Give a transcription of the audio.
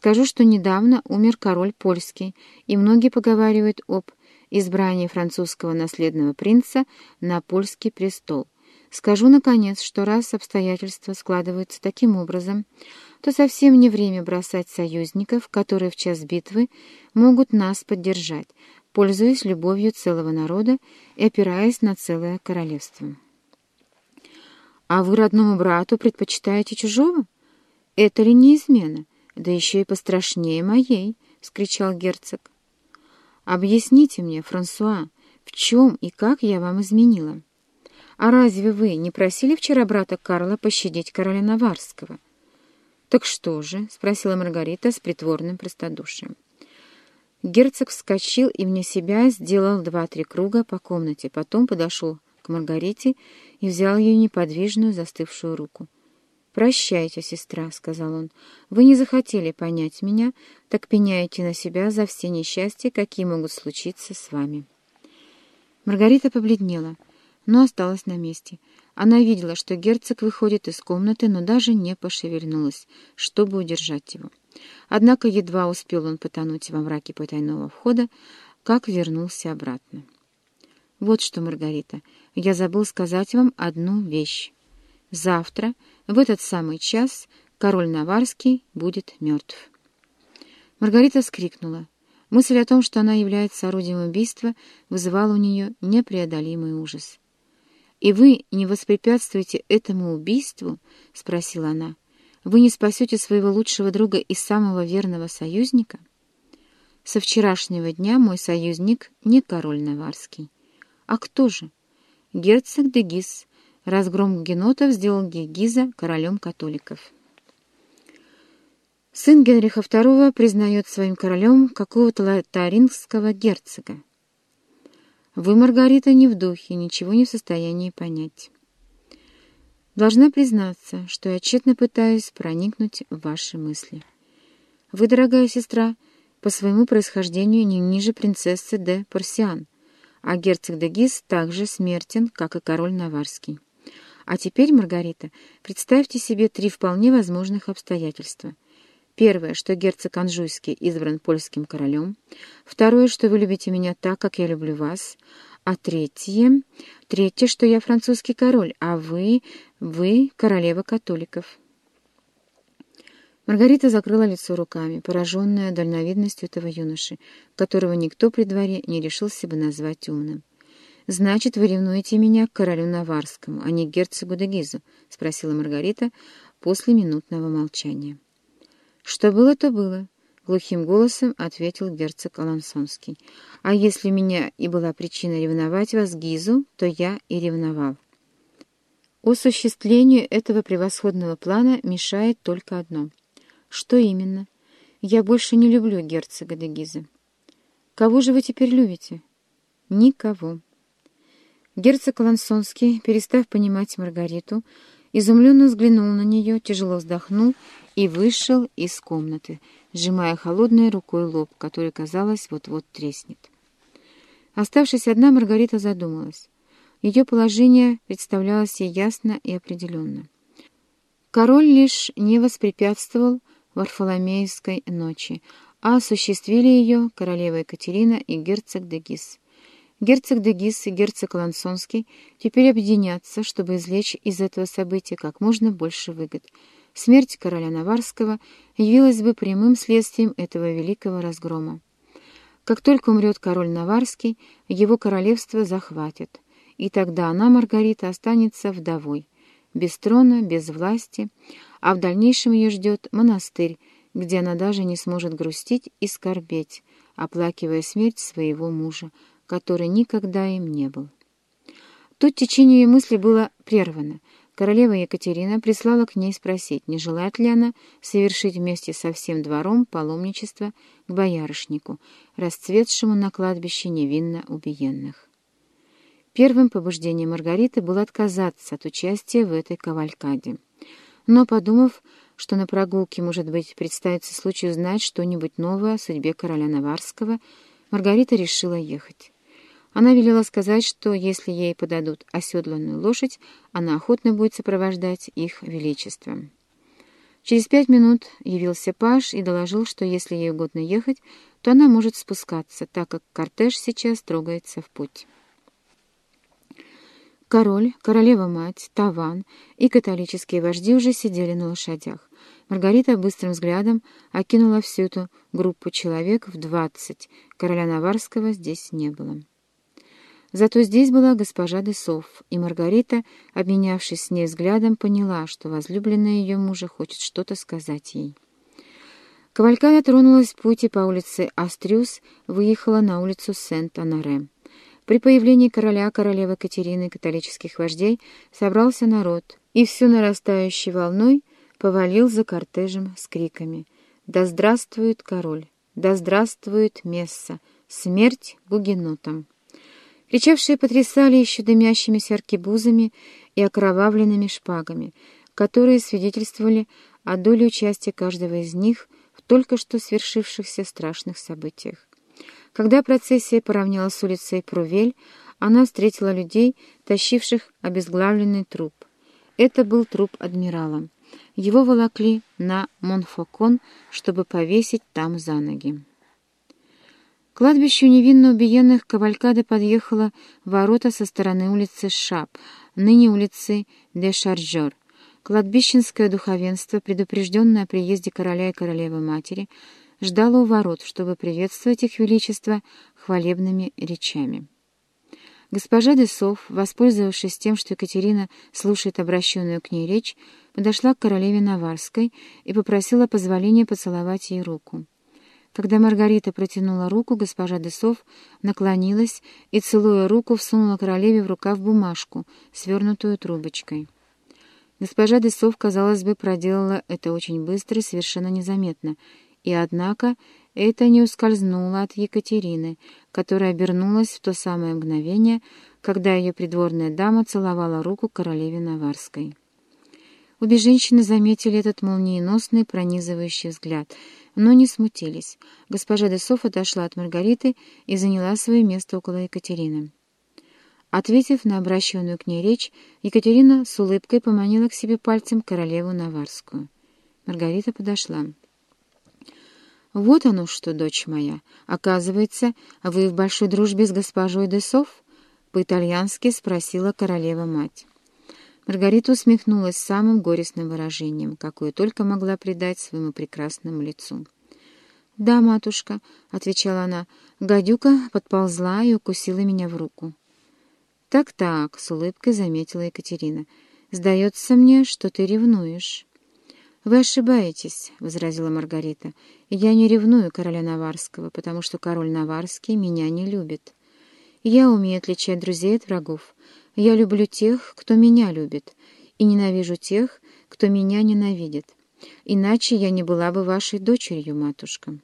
Скажу, что недавно умер король польский, и многие поговаривают об избрании французского наследного принца на польский престол. Скажу, наконец, что раз обстоятельства складываются таким образом, то совсем не время бросать союзников, которые в час битвы могут нас поддержать, пользуясь любовью целого народа и опираясь на целое королевство. А вы родному брату предпочитаете чужого? Это ли не измена? Да еще и пострашнее моей, — скричал герцог. Объясните мне, Франсуа, в чем и как я вам изменила? А разве вы не просили вчера брата Карла пощадить короля Наварского? Так что же? — спросила Маргарита с притворным простодушием. Герцог вскочил и вне себя сделал два-три круга по комнате, потом подошел к Маргарите и взял ее неподвижную застывшую руку. «Прощайте, сестра», — сказал он. «Вы не захотели понять меня, так пеняете на себя за все несчастья, какие могут случиться с вами». Маргарита побледнела, но осталась на месте. Она видела, что герцог выходит из комнаты, но даже не пошевельнулась, чтобы удержать его. Однако едва успел он потонуть во мраке потайного входа, как вернулся обратно. «Вот что, Маргарита, я забыл сказать вам одну вещь. Завтра, в этот самый час, король Наварский будет мертв». Маргарита вскрикнула. Мысль о том, что она является орудием убийства, вызывала у нее непреодолимый ужас. «И вы не воспрепятствуете этому убийству?» — спросила она. Вы не спасете своего лучшего друга и самого верного союзника? Со вчерашнего дня мой союзник не король Наварский. А кто же? Герцог де Гиз. Разгром генотов сделал Гегиза королем католиков. Сын Генриха II признает своим королем какого-то лотарингского герцога. Вы, Маргарита, не в духе, ничего не в состоянии понять. Должна признаться, что я тщетно пытаюсь проникнуть в ваши мысли. Вы, дорогая сестра, по своему происхождению не ниже принцессы де Парсиан, а герцог де Гис также смертен, как и король Наварский. А теперь, Маргарита, представьте себе три вполне возможных обстоятельства. Первое, что герцог Анжуйский избран польским королем. Второе, что вы любите меня так, как я люблю вас. А третье... Третье, что я французский король, а вы... Вы королева католиков. Маргарита закрыла лицо руками, пораженная дальновидностью этого юноши, которого никто при дворе не решился бы назвать умным. «Значит, вы ревнуете меня к королю Наварскому, а не к герцогу де Гизу?» — спросила Маргарита после минутного молчания. «Что было, то было», — глухим голосом ответил герцог Алансонский. «А если меня и была причина ревновать вас Гизу, то я и ревновал». Осуществлению этого превосходного плана мешает только одно. Что именно? Я больше не люблю герцога де Гиза. Кого же вы теперь любите? Никого. Герцог Лансонский, перестав понимать Маргариту, изумленно взглянул на нее, тяжело вздохнул и вышел из комнаты, сжимая холодной рукой лоб, который, казалось, вот-вот треснет. Оставшись одна, Маргарита задумалась. Ее положение представлялось ей ясно и определенно. Король лишь не воспрепятствовал Варфоломеевской ночи, а осуществили ее королева Екатерина и герцог де Гис. Герцог де Гис и герцог Лансонский теперь объединятся, чтобы извлечь из этого события как можно больше выгод. Смерть короля Наварского явилась бы прямым следствием этого великого разгрома. Как только умрет король Наварский, его королевство захватят и тогда она, Маргарита, останется вдовой, без трона, без власти, а в дальнейшем ее ждет монастырь, где она даже не сможет грустить и скорбеть, оплакивая смерть своего мужа, который никогда им не был. Тут течение ее мысли было прервано. Королева Екатерина прислала к ней спросить, не желает ли она совершить вместе со всем двором паломничество к боярышнику, расцветшему на кладбище невинно убиенных. Первым побуждением Маргариты было отказаться от участия в этой кавалькаде. Но, подумав, что на прогулке, может быть, представится случай узнать что-нибудь новое о судьбе короля Наварского, Маргарита решила ехать. Она велела сказать, что если ей подадут оседланную лошадь, она охотно будет сопровождать их величеством. Через пять минут явился Паш и доложил, что если ей угодно ехать, то она может спускаться, так как кортеж сейчас трогается в путь. Король, королева-мать, Таван и католические вожди уже сидели на лошадях. Маргарита быстрым взглядом окинула всю эту группу человек в двадцать. Короля Наварского здесь не было. Зато здесь была госпожа Десов, и Маргарита, обменявшись с ней взглядом, поняла, что возлюбленная ее мужа хочет что-то сказать ей. Кавалькада тронулась в пути по улице Астрюс, выехала на улицу Сент-Анаре. При появлении короля, королевы Катерины католических вождей собрался народ, и всю нарастающей волной повалил за кортежем с криками «Да здравствует король! Да здравствует Месса! Смерть гугенотам!» Кричавшие потрясали еще дымящимися аркебузами и окровавленными шпагами, которые свидетельствовали о доле участия каждого из них в только что свершившихся страшных событиях. Когда процессия поравнялась с улицей Прувель, она встретила людей, тащивших обезглавленный труп. Это был труп адмирала. Его волокли на Монфокон, чтобы повесить там за ноги кладбищу невинно убиенных Кавалькада подъехала ворота со стороны улицы Шап, ныне улицы де Шаржер. Кладбищенское духовенство, предупрежденное о приезде короля и королевы-матери, ждало у ворот, чтобы приветствовать их величество хвалебными речами. Госпожа Десов, воспользовавшись тем, что Екатерина слушает обращенную к ней речь, подошла к королеве Наварской и попросила позволения поцеловать ей руку. Когда Маргарита протянула руку, госпожа Десов наклонилась и, целуя руку, всунула королеве в рукав бумажку, свернутую трубочкой. Госпожа Десов, казалось бы, проделала это очень быстро и совершенно незаметно, и, однако, это не ускользнуло от Екатерины, которая обернулась в то самое мгновение, когда ее придворная дама целовала руку королеве Наварской. Обе женщины заметили этот молниеносный пронизывающий взгляд, но не смутились. Госпожа Десов отошла от Маргариты и заняла свое место около Екатерины. Ответив на обращенную к ней речь, Екатерина с улыбкой поманила к себе пальцем королеву Наварскую. Маргарита подошла. «Вот оно что, дочь моя! Оказывается, вы в большой дружбе с госпожой Десов?» — по-итальянски спросила королева-мать. Маргарита усмехнулась самым горестным выражением, какое только могла придать своему прекрасному лицу. «Да, матушка», — отвечала она, — «гадюка подползла и укусила меня в руку». «Так-так», — с улыбкой заметила Екатерина, — «сдается мне, что ты ревнуешь». «Вы ошибаетесь», — возразила Маргарита. «Я не ревную короля Наварского, потому что король Наварский меня не любит. Я умею отличать друзей от врагов, я люблю тех, кто меня любит, и ненавижу тех, кто меня ненавидит. Иначе я не была бы вашей дочерью, матушка».